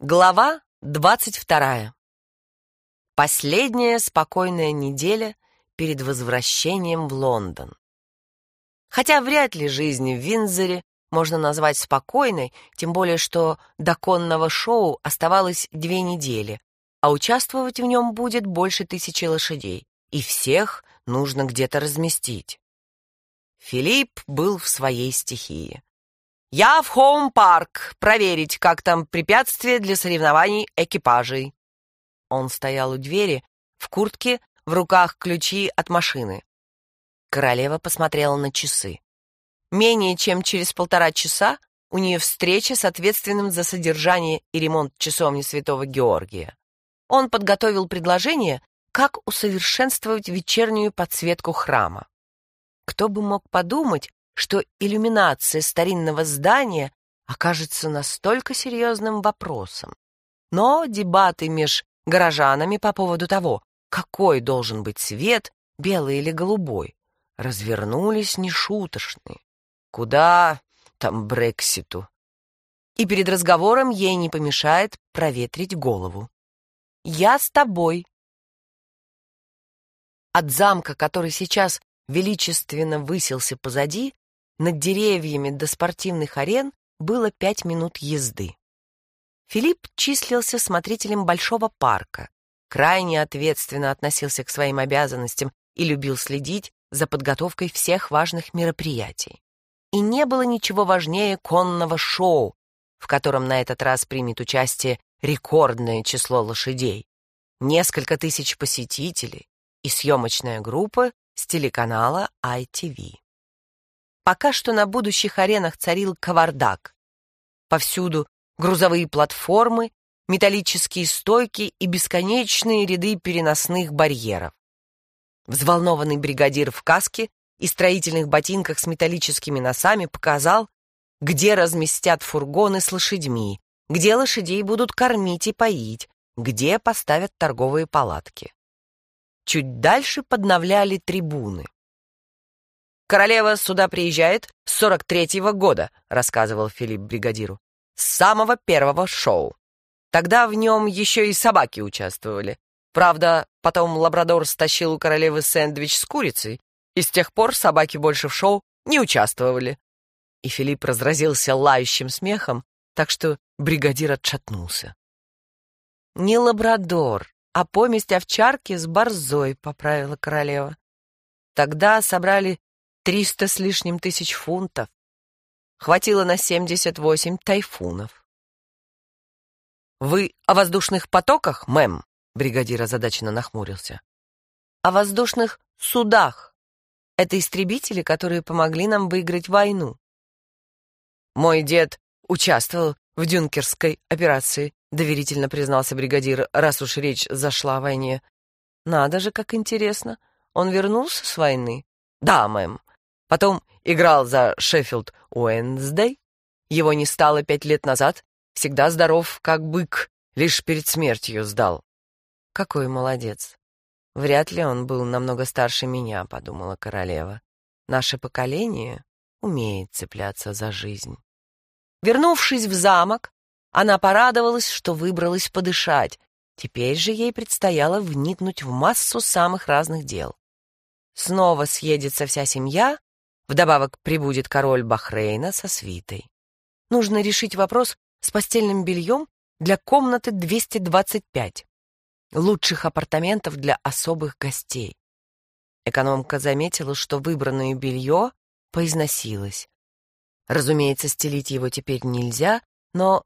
Глава двадцать вторая. Последняя спокойная неделя перед возвращением в Лондон. Хотя вряд ли жизнь в Виндзоре можно назвать спокойной, тем более что до конного шоу оставалось две недели, а участвовать в нем будет больше тысячи лошадей, и всех нужно где-то разместить. Филипп был в своей стихии. «Я в Хоум-парк проверить, как там препятствия для соревнований экипажей». Он стоял у двери, в куртке, в руках ключи от машины. Королева посмотрела на часы. Менее чем через полтора часа у нее встреча с ответственным за содержание и ремонт часовни Святого Георгия. Он подготовил предложение, как усовершенствовать вечернюю подсветку храма. Кто бы мог подумать, что иллюминация старинного здания окажется настолько серьезным вопросом. Но дебаты меж горожанами по поводу того, какой должен быть цвет, белый или голубой, развернулись нешуточные. Куда там Брекситу? И перед разговором ей не помешает проветрить голову. «Я с тобой». От замка, который сейчас величественно высился позади, над деревьями до спортивных арен было пять минут езды. Филипп числился смотрителем большого парка, крайне ответственно относился к своим обязанностям и любил следить за подготовкой всех важных мероприятий. И не было ничего важнее конного шоу, в котором на этот раз примет участие рекордное число лошадей, несколько тысяч посетителей и съемочная группа с телеканала ITV. Пока что на будущих аренах царил кавардак. Повсюду грузовые платформы, металлические стойки и бесконечные ряды переносных барьеров. Взволнованный бригадир в каске и строительных ботинках с металлическими носами показал, где разместят фургоны с лошадьми, где лошадей будут кормить и поить, где поставят торговые палатки. Чуть дальше подновляли трибуны. Королева сюда приезжает с 43-го года, рассказывал Филипп бригадиру. С самого первого шоу. Тогда в нем еще и собаки участвовали. Правда, потом лабрадор стащил у королевы сэндвич с курицей, и с тех пор собаки больше в шоу не участвовали. И Филипп разразился лающим смехом, так что бригадир отшатнулся. «Не лабрадор, а поместь овчарки с борзой», — поправила королева. Тогда собрали Триста с лишним тысяч фунтов. Хватило на семьдесят восемь тайфунов. «Вы о воздушных потоках, мэм?» Бригадир озадаченно нахмурился. «О воздушных судах. Это истребители, которые помогли нам выиграть войну». «Мой дед участвовал в дюнкерской операции», доверительно признался бригадир, раз уж речь зашла о войне. «Надо же, как интересно. Он вернулся с войны?» «Да, мэм. Потом играл за Шеффилд Уэнсдей. Его не стало пять лет назад. Всегда здоров, как бык. Лишь перед смертью сдал. Какой молодец. Вряд ли он был намного старше меня, подумала королева. Наше поколение умеет цепляться за жизнь. Вернувшись в замок, она порадовалась, что выбралась подышать. Теперь же ей предстояло вникнуть в массу самых разных дел. Снова съедется вся семья, Вдобавок прибудет король Бахрейна со свитой. Нужно решить вопрос с постельным бельем для комнаты 225. Лучших апартаментов для особых гостей. Экономка заметила, что выбранное белье поизносилось. Разумеется, стелить его теперь нельзя, но,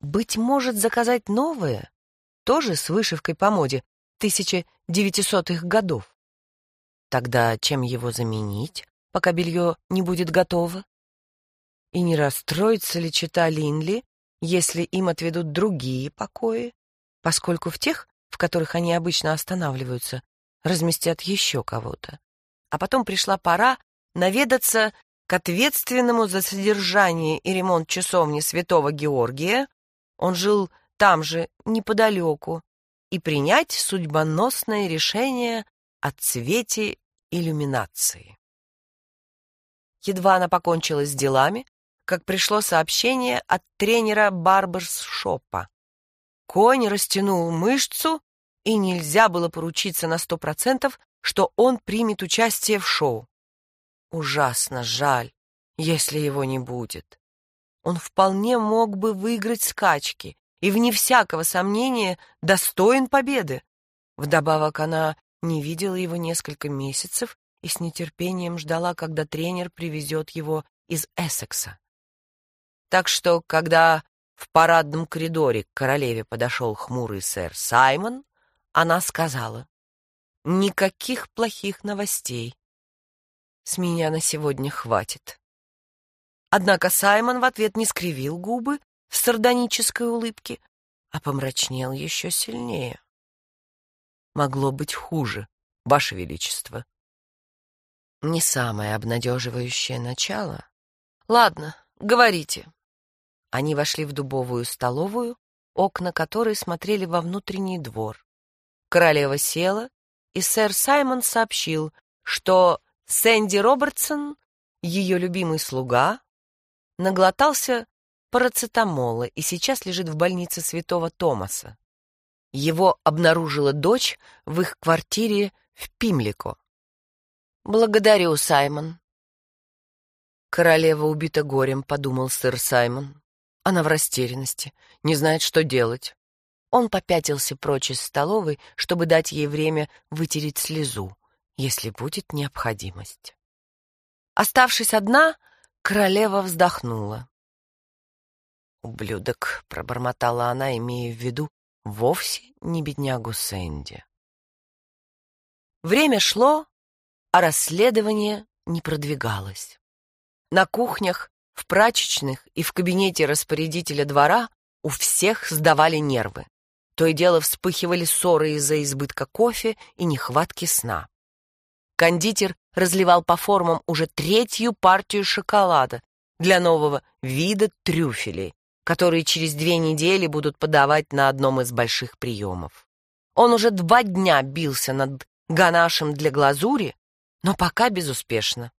быть может, заказать новое, тоже с вышивкой по моде 1900-х годов. Тогда чем его заменить? Пока белье не будет готово? И не расстроится ли чита Линли, если им отведут другие покои, поскольку в тех, в которых они обычно останавливаются, разместят еще кого-то? А потом пришла пора наведаться к ответственному за содержание и ремонт часовни святого Георгия, он жил там же, неподалеку, и принять судьбоносное решение о цвете иллюминации. Едва она покончила с делами, как пришло сообщение от тренера барберс-шопа. Конь растянул мышцу, и нельзя было поручиться на сто процентов, что он примет участие в шоу. Ужасно жаль, если его не будет. Он вполне мог бы выиграть скачки и, вне всякого сомнения, достоин победы. Вдобавок она не видела его несколько месяцев и с нетерпением ждала, когда тренер привезет его из Эссекса. Так что, когда в парадном коридоре к королеве подошел хмурый сэр Саймон, она сказала, «Никаких плохих новостей. С меня на сегодня хватит». Однако Саймон в ответ не скривил губы в сардонической улыбке, а помрачнел еще сильнее. «Могло быть хуже, Ваше Величество». Не самое обнадеживающее начало. Ладно, говорите. Они вошли в дубовую столовую, окна которой смотрели во внутренний двор. Королева села, и сэр Саймон сообщил, что Сэнди Робертсон, ее любимый слуга, наглотался парацетамола и сейчас лежит в больнице святого Томаса. Его обнаружила дочь в их квартире в Пимлико. «Благодарю, Саймон». «Королева убита горем», — подумал сэр Саймон. Она в растерянности, не знает, что делать. Он попятился прочь из столовой, чтобы дать ей время вытереть слезу, если будет необходимость. Оставшись одна, королева вздохнула. «Ублюдок», — пробормотала она, имея в виду вовсе не беднягу Сэнди. Время шло, а расследование не продвигалось. На кухнях, в прачечных и в кабинете распорядителя двора у всех сдавали нервы. То и дело вспыхивали ссоры из-за избытка кофе и нехватки сна. Кондитер разливал по формам уже третью партию шоколада для нового вида трюфелей, которые через две недели будут подавать на одном из больших приемов. Он уже два дня бился над ганашем для глазури, но пока безуспешно.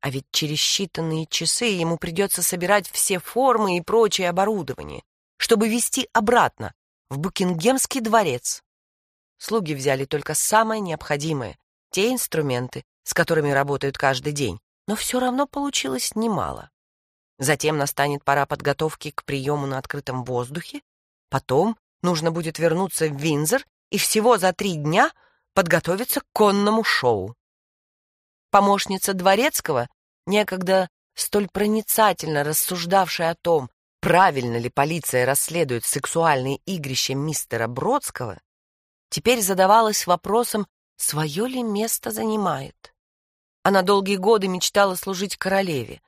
А ведь через считанные часы ему придется собирать все формы и прочее оборудование, чтобы везти обратно, в Букингемский дворец. Слуги взяли только самое необходимое, те инструменты, с которыми работают каждый день, но все равно получилось немало. Затем настанет пора подготовки к приему на открытом воздухе, потом нужно будет вернуться в Винзор и всего за три дня подготовиться к конному шоу. Помощница Дворецкого, некогда столь проницательно рассуждавшая о том, правильно ли полиция расследует сексуальные игрища мистера Бродского, теперь задавалась вопросом, свое ли место занимает. Она долгие годы мечтала служить королеве,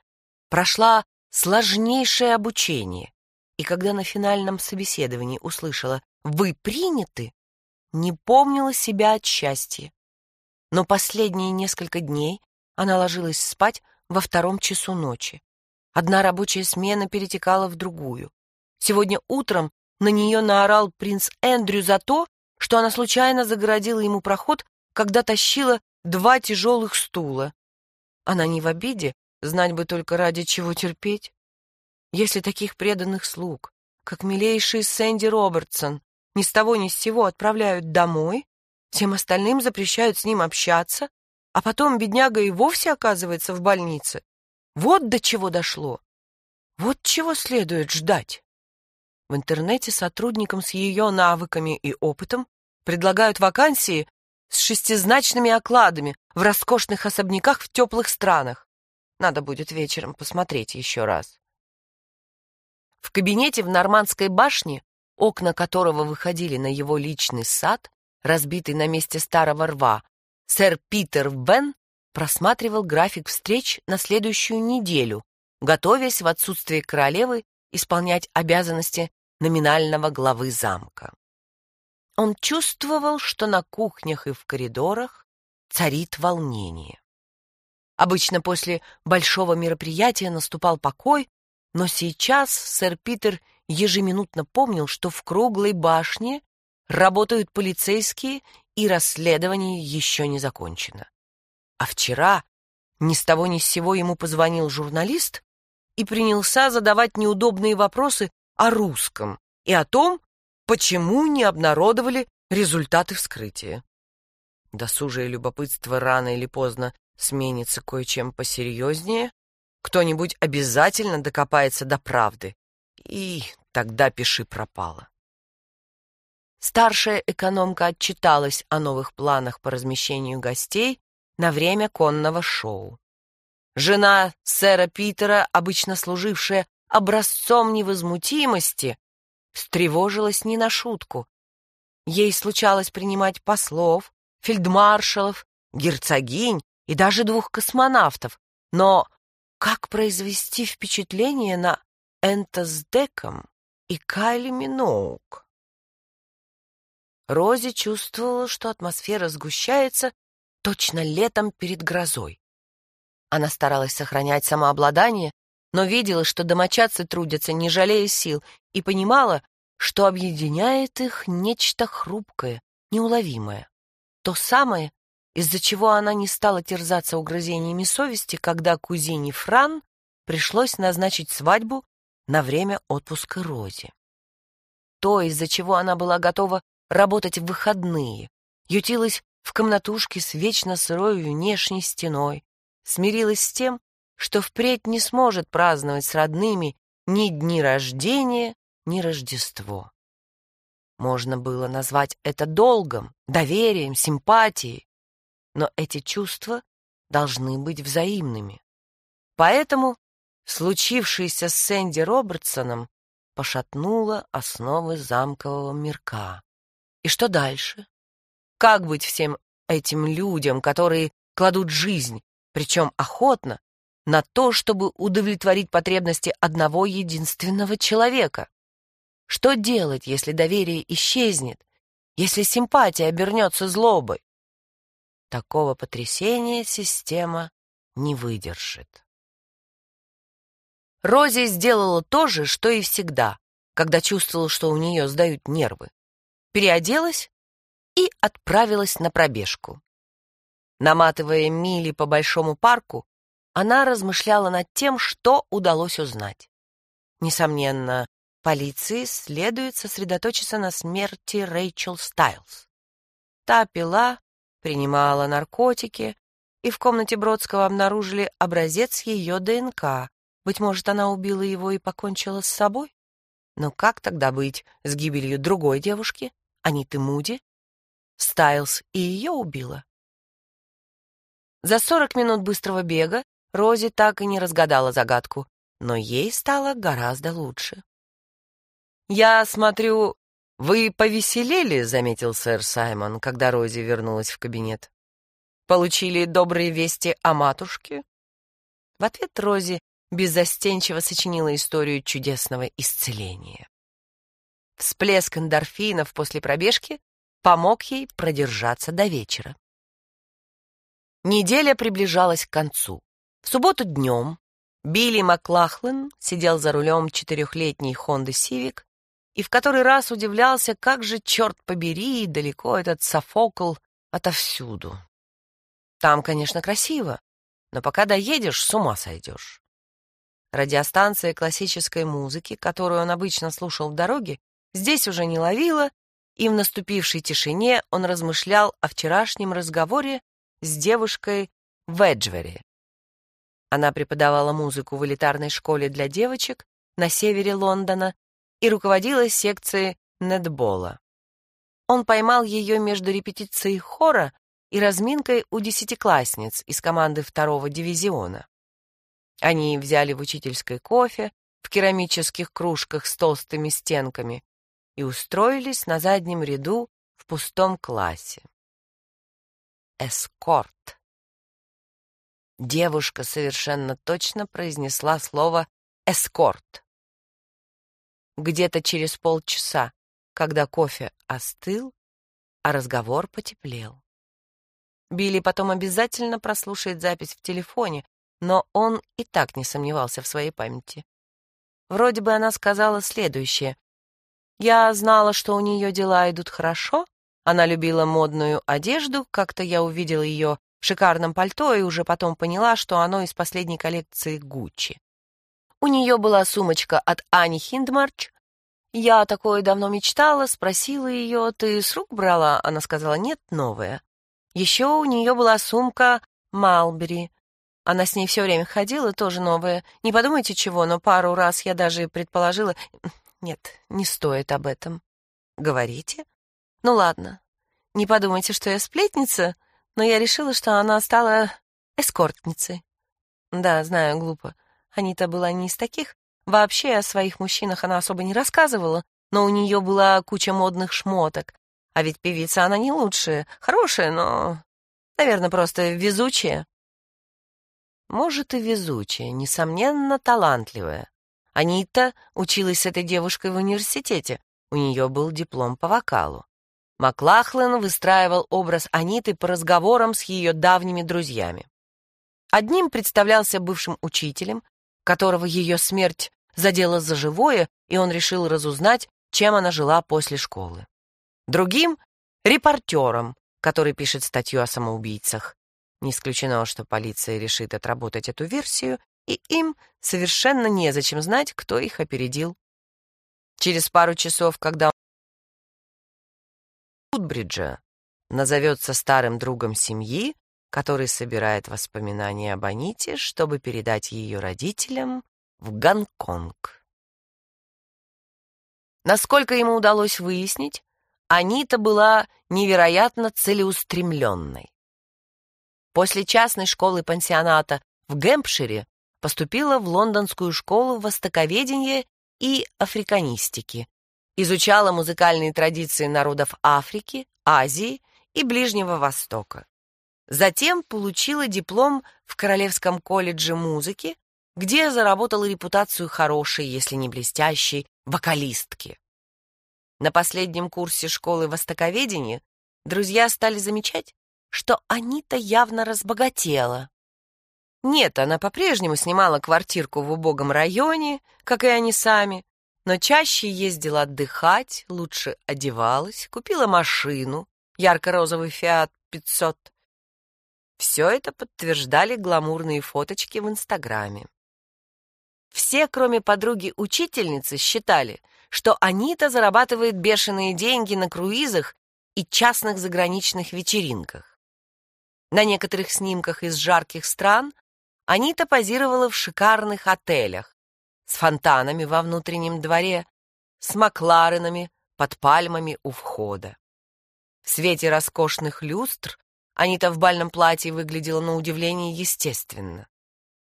прошла сложнейшее обучение, и когда на финальном собеседовании услышала «Вы приняты», не помнила себя от счастья но последние несколько дней она ложилась спать во втором часу ночи. Одна рабочая смена перетекала в другую. Сегодня утром на нее наорал принц Эндрю за то, что она случайно загородила ему проход, когда тащила два тяжелых стула. Она не в обиде, знать бы только ради чего терпеть. Если таких преданных слуг, как милейший Сэнди Робертсон, ни с того ни с сего отправляют домой, Всем остальным запрещают с ним общаться, а потом бедняга и вовсе оказывается в больнице. Вот до чего дошло. Вот чего следует ждать. В интернете сотрудникам с ее навыками и опытом предлагают вакансии с шестизначными окладами в роскошных особняках в теплых странах. Надо будет вечером посмотреть еще раз. В кабинете в Нормандской башне, окна которого выходили на его личный сад, разбитый на месте старого рва, сэр Питер Бен просматривал график встреч на следующую неделю, готовясь в отсутствие королевы исполнять обязанности номинального главы замка. Он чувствовал, что на кухнях и в коридорах царит волнение. Обычно после большого мероприятия наступал покой, но сейчас сэр Питер ежеминутно помнил, что в круглой башне работают полицейские, и расследование еще не закончено. А вчера ни с того ни с сего ему позвонил журналист и принялся задавать неудобные вопросы о русском и о том, почему не обнародовали результаты вскрытия. Досужее любопытство рано или поздно сменится кое-чем посерьезнее, кто-нибудь обязательно докопается до правды, и тогда пиши пропало. Старшая экономка отчиталась о новых планах по размещению гостей на время конного шоу. Жена сэра Питера, обычно служившая образцом невозмутимости, встревожилась не на шутку. Ей случалось принимать послов, фельдмаршалов, герцогинь и даже двух космонавтов, но как произвести впечатление на Энтоздеком и Кайли Миноук? Рози чувствовала, что атмосфера сгущается точно летом перед грозой. Она старалась сохранять самообладание, но видела, что домочадцы трудятся, не жалея сил, и понимала, что объединяет их нечто хрупкое, неуловимое. То самое, из-за чего она не стала терзаться угрызениями совести, когда кузине Фран пришлось назначить свадьбу на время отпуска Рози. То, из-за чего она была готова работать в выходные, ютилась в комнатушке с вечно сырой внешней стеной, смирилась с тем, что впредь не сможет праздновать с родными ни дни рождения, ни Рождество. Можно было назвать это долгом, доверием, симпатией, но эти чувства должны быть взаимными. Поэтому случившееся с Сэнди Робертсоном пошатнуло основы замкового мирка. И что дальше? Как быть всем этим людям, которые кладут жизнь, причем охотно, на то, чтобы удовлетворить потребности одного единственного человека? Что делать, если доверие исчезнет, если симпатия обернется злобой? Такого потрясения система не выдержит. Рози сделала то же, что и всегда, когда чувствовала, что у нее сдают нервы. Переоделась и отправилась на пробежку. Наматывая мили по большому парку, она размышляла над тем, что удалось узнать. Несомненно, полиции следует сосредоточиться на смерти Рэйчел Стайлз. Та пила, принимала наркотики, и в комнате Бродского обнаружили образец ее ДНК. Быть может, она убила его и покончила с собой? Но как тогда быть с гибелью другой девушки, Аниты Муди? Стайлз и ее убила? За сорок минут быстрого бега Рози так и не разгадала загадку, но ей стало гораздо лучше. «Я смотрю, вы повеселели», — заметил сэр Саймон, когда Рози вернулась в кабинет. «Получили добрые вести о матушке?» В ответ Рози беззастенчиво сочинила историю чудесного исцеления. Всплеск эндорфинов после пробежки помог ей продержаться до вечера. Неделя приближалась к концу. В субботу днем Билли Маклахлин сидел за рулем четырехлетней Хонды Сивик и в который раз удивлялся, как же, черт побери, далеко этот Софокл отовсюду. Там, конечно, красиво, но пока доедешь, с ума сойдешь. Радиостанция классической музыки, которую он обычно слушал в дороге, здесь уже не ловила, и в наступившей тишине он размышлял о вчерашнем разговоре с девушкой в Эджвере. Она преподавала музыку в элитарной школе для девочек на севере Лондона и руководила секцией нетбола. Он поймал ее между репетицией хора и разминкой у десятиклассниц из команды второго дивизиона. Они взяли в учительской кофе в керамических кружках с толстыми стенками и устроились на заднем ряду в пустом классе. Эскорт. Девушка совершенно точно произнесла слово «эскорт». Где-то через полчаса, когда кофе остыл, а разговор потеплел. Билли потом обязательно прослушает запись в телефоне, но он и так не сомневался в своей памяти. Вроде бы она сказала следующее. «Я знала, что у нее дела идут хорошо. Она любила модную одежду. Как-то я увидела ее в шикарном пальто и уже потом поняла, что оно из последней коллекции Гуччи. У нее была сумочка от Ани Хиндмарч. Я такое давно мечтала, спросила ее, ты с рук брала? Она сказала, нет, новая. Еще у нее была сумка Малбери. Она с ней все время ходила, тоже новая. Не подумайте чего, но пару раз я даже предположила... Нет, не стоит об этом. Говорите? Ну ладно. Не подумайте, что я сплетница, но я решила, что она стала эскортницей. Да, знаю, глупо. Анита была не из таких. Вообще о своих мужчинах она особо не рассказывала, но у нее была куча модных шмоток. А ведь певица она не лучшая. Хорошая, но, наверное, просто везучая. Может, и везучая, несомненно, талантливая. Анита училась с этой девушкой в университете. У нее был диплом по вокалу. Маклахлен выстраивал образ Аниты по разговорам с ее давними друзьями. Одним представлялся бывшим учителем, которого ее смерть задела за живое, и он решил разузнать, чем она жила после школы. Другим — репортером, который пишет статью о самоубийцах. Не исключено, что полиция решит отработать эту версию, и им совершенно незачем знать, кто их опередил. Через пару часов, когда Вудбриджа назовется старым другом семьи, который собирает воспоминания об Аните, чтобы передать ее родителям в Гонконг. Насколько ему удалось выяснить, Анита была невероятно целеустремленной. После частной школы-пансионата в Гэмпшире поступила в лондонскую школу востоковедения и африканистики, изучала музыкальные традиции народов Африки, Азии и Ближнего Востока. Затем получила диплом в Королевском колледже музыки, где заработала репутацию хорошей, если не блестящей, вокалистки. На последнем курсе школы востоковедения друзья стали замечать, что Анита явно разбогатела. Нет, она по-прежнему снимала квартирку в убогом районе, как и они сами, но чаще ездила отдыхать, лучше одевалась, купила машину, ярко-розовый Fiat 500, все это подтверждали гламурные фоточки в Инстаграме. Все, кроме подруги-учительницы, считали, что Анита зарабатывает бешеные деньги на круизах и частных заграничных вечеринках. На некоторых снимках из жарких стран Анита позировала в шикарных отелях с фонтанами во внутреннем дворе, с макларенами под пальмами у входа. В свете роскошных люстр Анита в бальном платье выглядела на удивление естественно.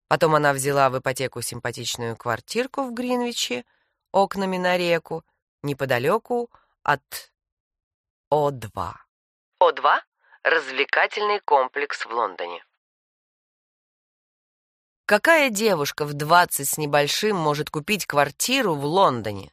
Потом она взяла в ипотеку симпатичную квартирку в Гринвиче, окнами на реку, неподалеку от О2. О2 — развлекательный комплекс в Лондоне. Какая девушка в двадцать с небольшим может купить квартиру в Лондоне?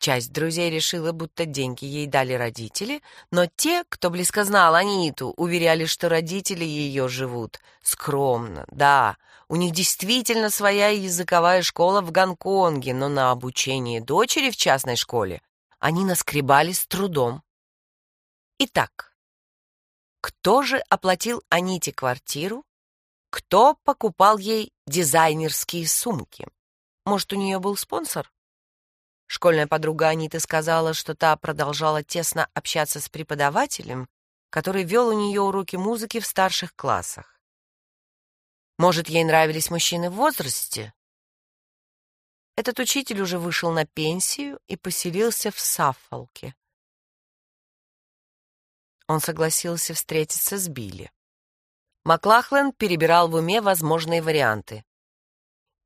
Часть друзей решила, будто деньги ей дали родители, но те, кто близко знал Аниту, уверяли, что родители ее живут скромно. Да, у них действительно своя языковая школа в Гонконге, но на обучение дочери в частной школе они наскребали с трудом. Итак, кто же оплатил Аните квартиру? Кто покупал ей дизайнерские сумки? Может, у нее был спонсор? Школьная подруга Аниты сказала, что та продолжала тесно общаться с преподавателем, который вел у нее уроки музыки в старших классах. Может, ей нравились мужчины в возрасте? Этот учитель уже вышел на пенсию и поселился в Саффолке. Он согласился встретиться с Билли. Маклахлен перебирал в уме возможные варианты.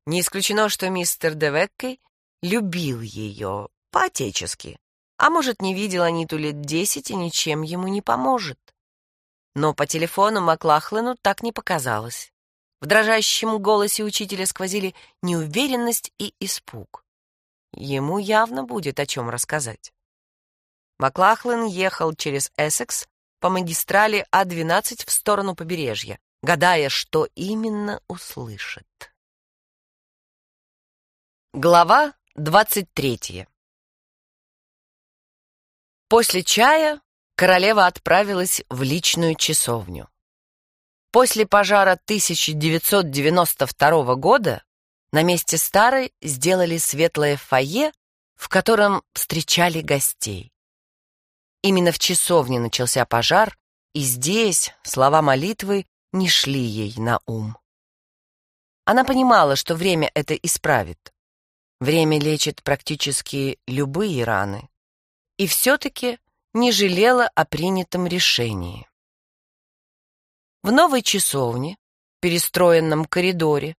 Не исключено, что мистер Девеккей любил ее по-отечески, а может, не видел Аниту лет десять и ничем ему не поможет. Но по телефону Маклахлену так не показалось. В дрожащем голосе учителя сквозили неуверенность и испуг. Ему явно будет о чем рассказать. Маклахлен ехал через Эссекс по магистрали А12 в сторону побережья, гадая, что именно услышит. Глава Двадцать третье. После чая королева отправилась в личную часовню. После пожара 1992 года На месте старой сделали светлое фойе, в котором встречали гостей. Именно в часовне начался пожар, и здесь слова молитвы не шли ей на ум. Она понимала, что время это исправит. Время лечит практически любые раны. И все-таки не жалела о принятом решении. В новой часовне, перестроенном коридоре,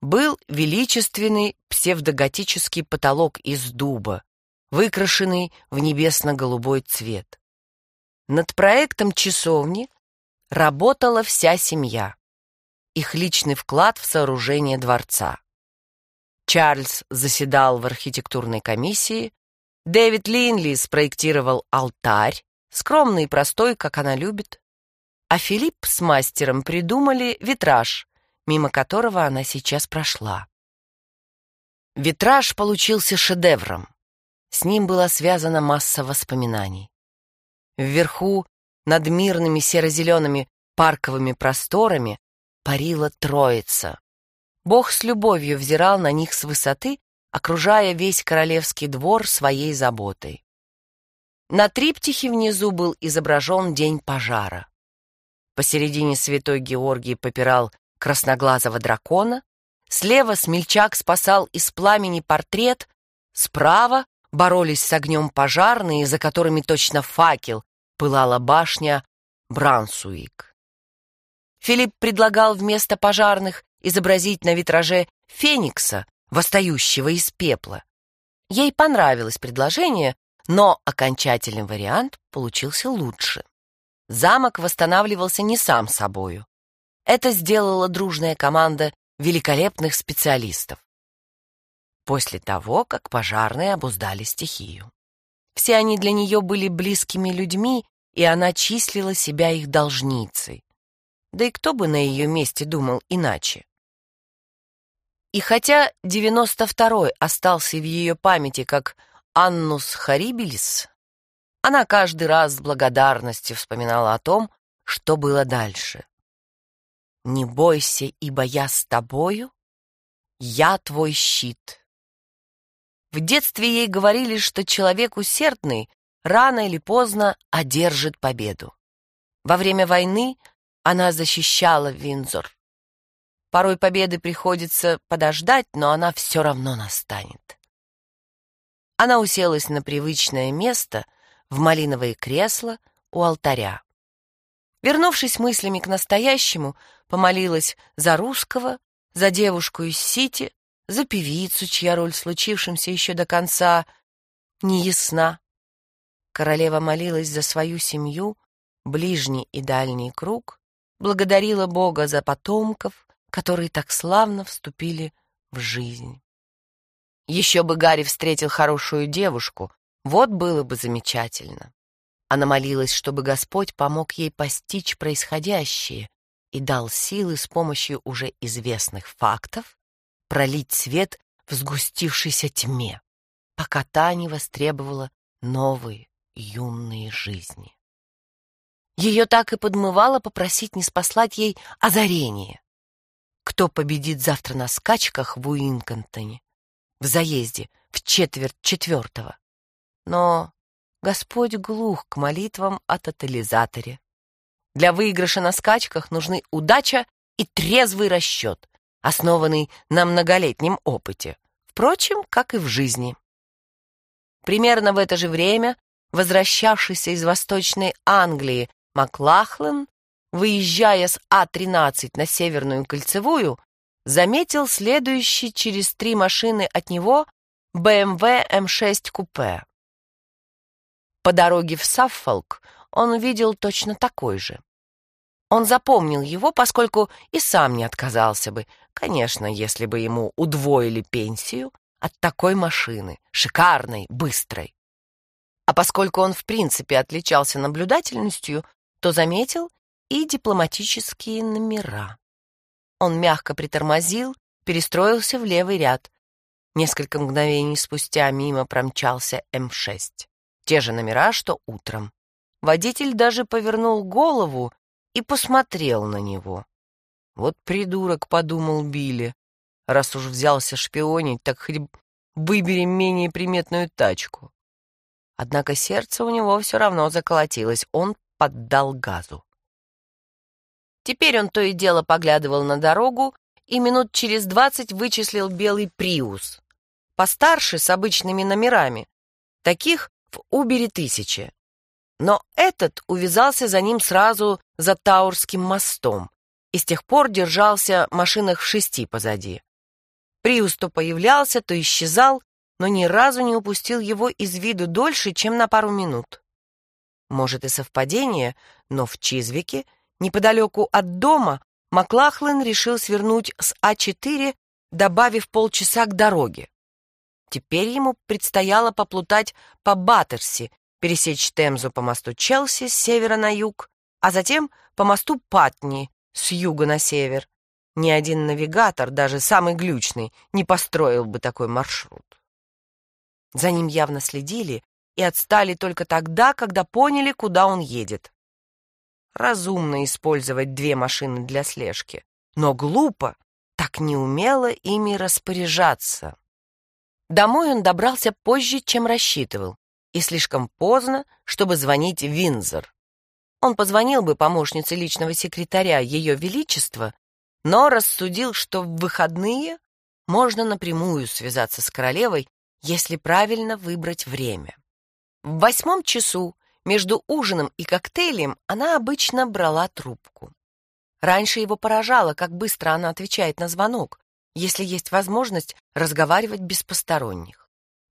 был величественный псевдоготический потолок из дуба, выкрашенный в небесно-голубой цвет. Над проектом часовни работала вся семья, их личный вклад в сооружение дворца. Чарльз заседал в архитектурной комиссии, Дэвид Линли спроектировал алтарь, скромный и простой, как она любит, а Филипп с мастером придумали витраж, мимо которого она сейчас прошла. Витраж получился шедевром. С ним была связана масса воспоминаний. Вверху, над мирными серо-зелеными парковыми просторами, парила Троица. Бог с любовью взирал на них с высоты, окружая весь королевский двор своей заботой. На триптихе внизу был изображен день пожара. Посередине святой Георгий попирал красноглазого дракона, слева смельчак спасал из пламени портрет, справа боролись с огнем пожарные, за которыми точно факел пылала башня Брансуик. Филипп предлагал вместо пожарных изобразить на витраже феникса, восстающего из пепла. Ей понравилось предложение, но окончательный вариант получился лучше. Замок восстанавливался не сам собою. Это сделала дружная команда великолепных специалистов. После того, как пожарные обуздали стихию. Все они для нее были близкими людьми, и она числила себя их должницей. Да и кто бы на ее месте думал иначе? И хотя 92-й остался в ее памяти как Аннус Харибелис, она каждый раз с благодарностью вспоминала о том, что было дальше. Не бойся, ибо я с тобою, я твой щит. В детстве ей говорили, что человек усердный рано или поздно одержит победу. Во время войны она защищала Винзор. Порой победы приходится подождать, но она все равно настанет. Она уселась на привычное место в малиновое кресло у алтаря. Вернувшись мыслями к настоящему, помолилась за русского, за девушку из Сити, за певицу, чья роль в случившемся еще до конца не ясна. Королева молилась за свою семью, ближний и дальний круг, благодарила Бога за потомков, которые так славно вступили в жизнь. Еще бы Гарри встретил хорошую девушку, вот было бы замечательно. Она молилась, чтобы Господь помог ей постичь происходящее и дал силы с помощью уже известных фактов пролить свет в сгустившейся тьме, пока та не востребовала новые юные жизни. Ее так и подмывало попросить не спаслать ей озарение. Кто победит завтра на скачках в Уинконтоне, в заезде в четверть четвертого? Но Господь глух к молитвам о тотализаторе. Для выигрыша на скачках нужны удача и трезвый расчет, основанный на многолетнем опыте, впрочем, как и в жизни. Примерно в это же время возвращавшийся из Восточной Англии Маклахлен, выезжая с А-13 на Северную Кольцевую, заметил следующий через три машины от него BMW M6 купе. По дороге в Саффолк он увидел точно такой же. Он запомнил его, поскольку и сам не отказался бы, конечно, если бы ему удвоили пенсию от такой машины, шикарной, быстрой. А поскольку он в принципе отличался наблюдательностью, то заметил и дипломатические номера. Он мягко притормозил, перестроился в левый ряд. Несколько мгновений спустя мимо промчался М6 те же номера, что утром. Водитель даже повернул голову и посмотрел на него. «Вот придурок», — подумал Билли. Раз уж взялся шпионить, так хоть выбери менее приметную тачку. Однако сердце у него все равно заколотилось, он поддал газу. Теперь он то и дело поглядывал на дорогу и минут через двадцать вычислил белый «Приус». Постарше, с обычными номерами. Таких в Убере тысячи. Но этот увязался за ним сразу за Таурским мостом и с тех пор держался машинах в шести позади. Приус то появлялся, то исчезал, но ни разу не упустил его из виду дольше, чем на пару минут. Может и совпадение, но в Чизвике, неподалеку от дома, Маклахлен решил свернуть с А4, добавив полчаса к дороге. Теперь ему предстояло поплутать по Баттерси, пересечь Темзу по мосту Челси с севера на юг, а затем по мосту Патни с юга на север. Ни один навигатор, даже самый глючный, не построил бы такой маршрут. За ним явно следили и отстали только тогда, когда поняли, куда он едет. Разумно использовать две машины для слежки, но глупо так неумело ими распоряжаться. Домой он добрался позже, чем рассчитывал, и слишком поздно, чтобы звонить в Винзор. Он позвонил бы помощнице личного секретаря Ее Величества, но рассудил, что в выходные можно напрямую связаться с королевой, если правильно выбрать время. В восьмом часу между ужином и коктейлем она обычно брала трубку. Раньше его поражало, как быстро она отвечает на звонок, если есть возможность разговаривать без посторонних.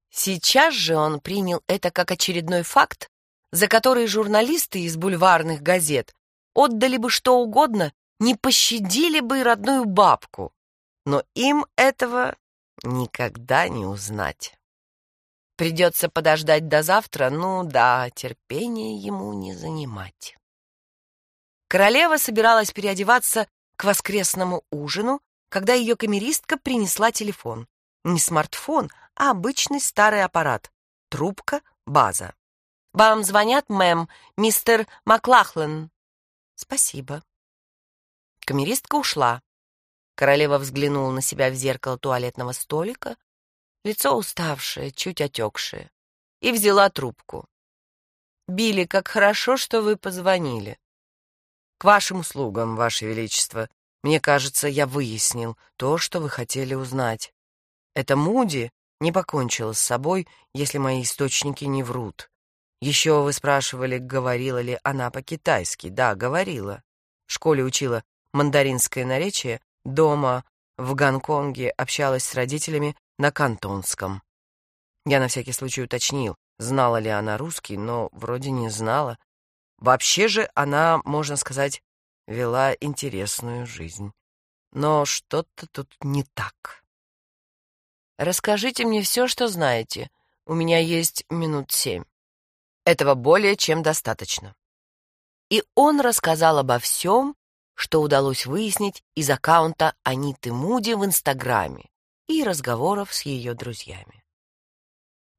Сейчас же он принял это как очередной факт, за который журналисты из бульварных газет отдали бы что угодно, не пощадили бы и родную бабку. Но им этого никогда не узнать. Придется подождать до завтра, ну да, терпение ему не занимать. Королева собиралась переодеваться к воскресному ужину, когда ее камеристка принесла телефон. Не смартфон, а обычный старый аппарат. Трубка, база. «Вам звонят, мэм, мистер Маклахлен». «Спасибо». Камеристка ушла. Королева взглянула на себя в зеркало туалетного столика, лицо уставшее, чуть отекшее, и взяла трубку. «Билли, как хорошо, что вы позвонили». «К вашим услугам, ваше величество. Мне кажется, я выяснил то, что вы хотели узнать. Это Муди не покончила с собой, если мои источники не врут. Еще вы спрашивали, говорила ли она по-китайски. Да, говорила. В школе учила мандаринское наречие, дома в Гонконге общалась с родителями на кантонском. Я на всякий случай уточнил, знала ли она русский, но вроде не знала. Вообще же она, можно сказать, вела интересную жизнь. Но что-то тут не так. Расскажите мне все, что знаете. У меня есть минут семь. Этого более чем достаточно. И он рассказал обо всем, что удалось выяснить из аккаунта Аниты Муди в Инстаграме и разговоров с ее друзьями.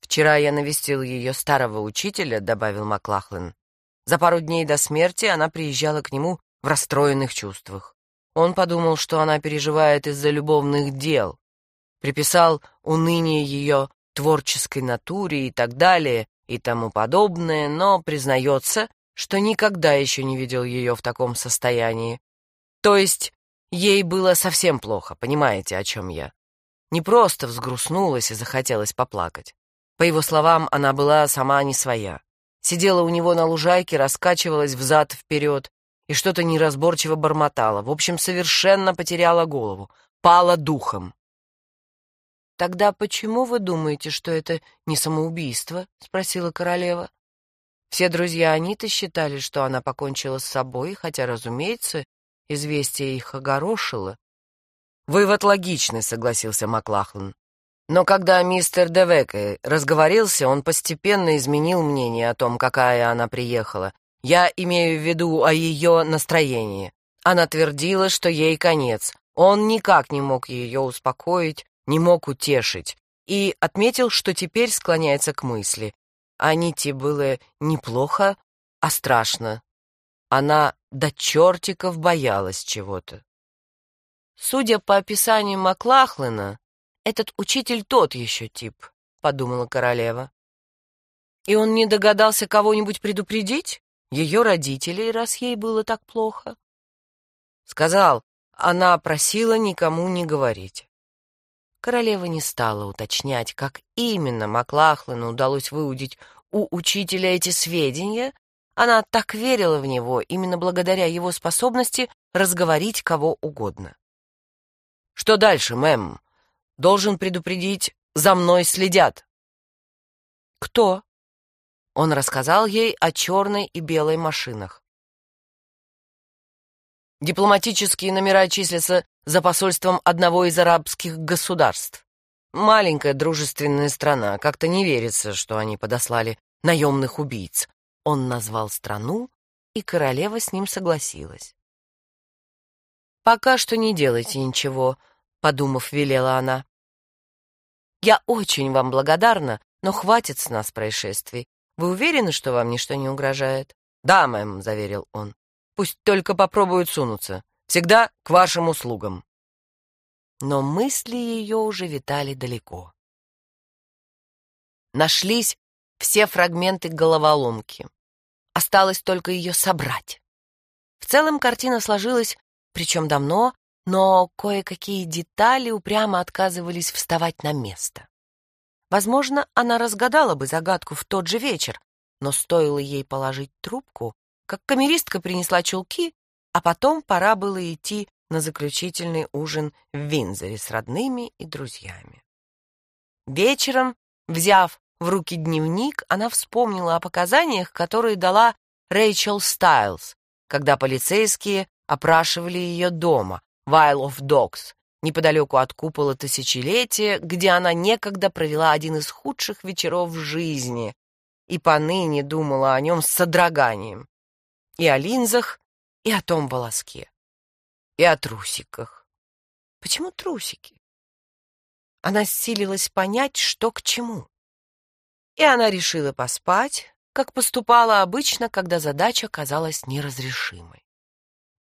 «Вчера я навестил ее старого учителя», — добавил Маклахлен. За пару дней до смерти она приезжала к нему в расстроенных чувствах. Он подумал, что она переживает из-за любовных дел, приписал уныние ее творческой натуре и так далее и тому подобное, но признается, что никогда еще не видел ее в таком состоянии. То есть ей было совсем плохо, понимаете, о чем я? Не просто взгрустнулась и захотелось поплакать. По его словам, она была сама не своя. Сидела у него на лужайке, раскачивалась взад-вперед, и что-то неразборчиво бормотала. В общем, совершенно потеряла голову, пала духом. «Тогда почему вы думаете, что это не самоубийство?» — спросила королева. Все друзья Аниты считали, что она покончила с собой, хотя, разумеется, известие их огорошило. «Вывод логичный», — согласился Маклахлан. Но когда мистер Девеке разговорился, он постепенно изменил мнение о том, какая она приехала, я имею в виду о ее настроении. Она твердила, что ей конец. Он никак не мог ее успокоить, не мог утешить. И отметил, что теперь склоняется к мысли. Аните было неплохо, а страшно. Она до чертиков боялась чего-то. Судя по описанию Маклахлена, этот учитель тот еще тип, подумала королева. И он не догадался кого-нибудь предупредить? Ее родителей, раз ей было так плохо. Сказал, она просила никому не говорить. Королева не стала уточнять, как именно Маклахлену удалось выудить у учителя эти сведения, она так верила в него именно благодаря его способности разговорить кого угодно. «Что дальше, мэм? Должен предупредить, за мной следят». «Кто?» Он рассказал ей о черной и белой машинах. Дипломатические номера числятся за посольством одного из арабских государств. Маленькая дружественная страна, как-то не верится, что они подослали наемных убийц. Он назвал страну, и королева с ним согласилась. «Пока что не делайте ничего», — подумав, велела она. «Я очень вам благодарна, но хватит с нас происшествий. Вы уверены, что вам ничто не угрожает?» «Да, мэм», — заверил он. «Пусть только попробуют сунуться. Всегда к вашим услугам». Но мысли ее уже витали далеко. Нашлись все фрагменты головоломки. Осталось только ее собрать. В целом картина сложилась, причем давно, но кое-какие детали упрямо отказывались вставать на место. Возможно, она разгадала бы загадку в тот же вечер, но стоило ей положить трубку, как камеристка принесла чулки, а потом пора было идти на заключительный ужин в Винзоре с родными и друзьями. Вечером, взяв в руки дневник, она вспомнила о показаниях, которые дала Рэйчел Стайлз, когда полицейские опрашивали ее дома, в Isle of Dogs, неподалеку от купола тысячелетия, где она некогда провела один из худших вечеров в жизни и поныне думала о нем с содроганием. И о линзах, и о том волоске, и о трусиках. Почему трусики? Она силилась понять, что к чему и она решила поспать, как поступала обычно, когда задача казалась неразрешимой.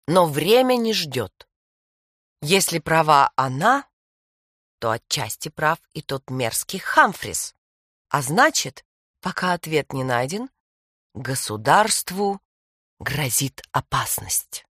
Но время не ждет. Если права она, то отчасти прав и тот мерзкий Хамфрис. А значит, пока ответ не найден, государству грозит опасность.